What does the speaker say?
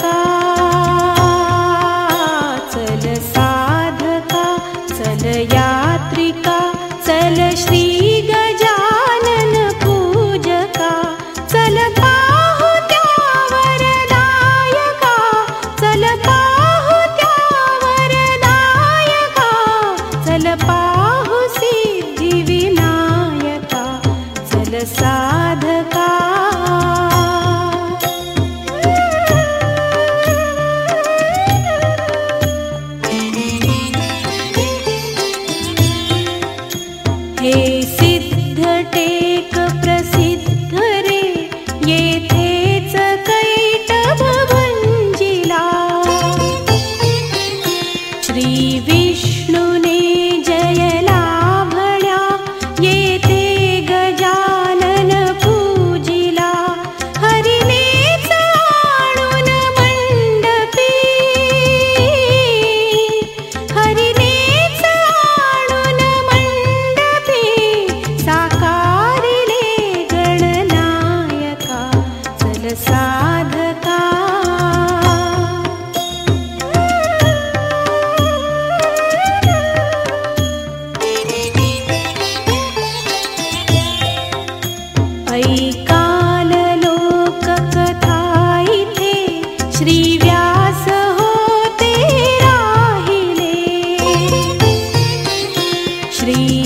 का हे साधका ऐकालोकथा श्री व्यास तेराहि श्री